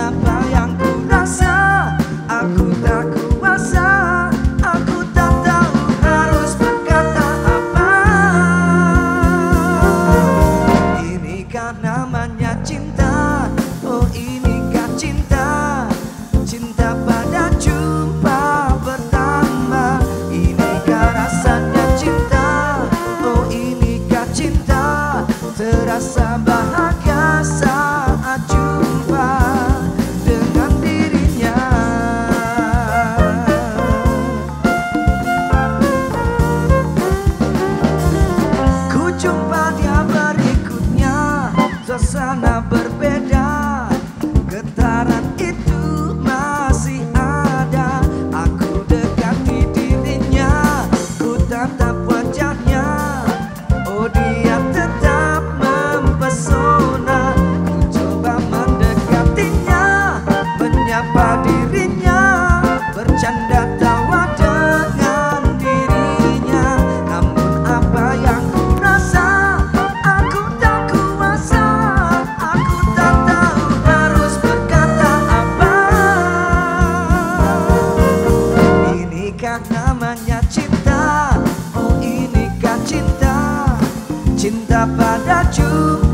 not sana berbeda cinta pada jumpa